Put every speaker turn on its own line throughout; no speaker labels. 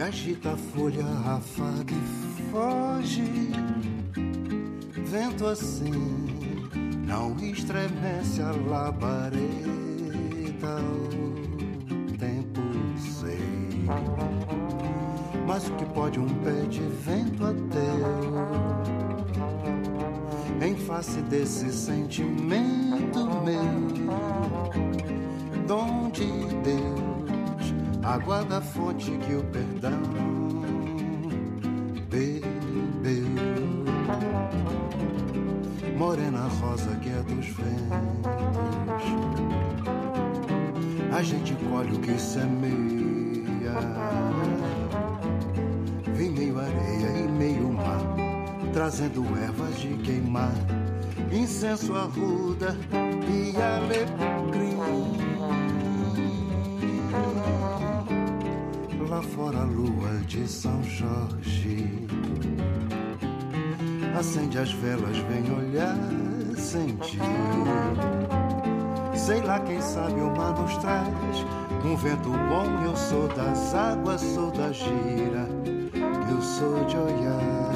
agita a folha, afaga e foge. Vento assim não estremece a labareda. O tempo sei. Mas o que pode um pé de vento ateu? Em face desse sentimento meu, dom de Deus água da fonte que o perdão bebeu. Morena rosa que é dos ventos, a gente colhe o que semeia. Trazendo ervas de queimar, incenso arruda e alecrim. lá fora a lua de São Jorge. Acende as velas, vem olhar, sentir. Sei lá, quem sabe o mar nos traz um vento bom. Eu sou das águas, sou da gira, eu sou de olhar.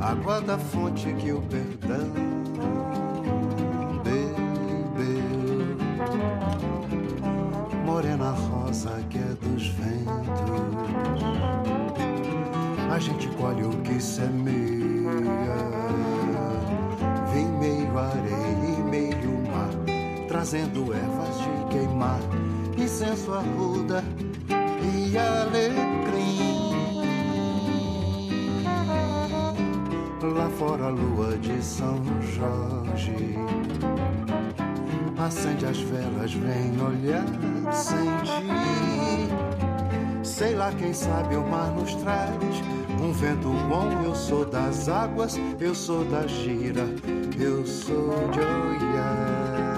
água da fonte que o perdão bebeu, morena rosa que é dos ventos, a gente colhe o que semeia, vem meio areia e meio mar, trazendo ervas de queimar incenso arruda e alecrim. Lá fora a lua de São Jorge acende as velas, vem olhar, sentir. Sei lá, quem sabe o mar nos traz um vento bom. Eu sou das águas, eu sou da gira, eu sou de olhar.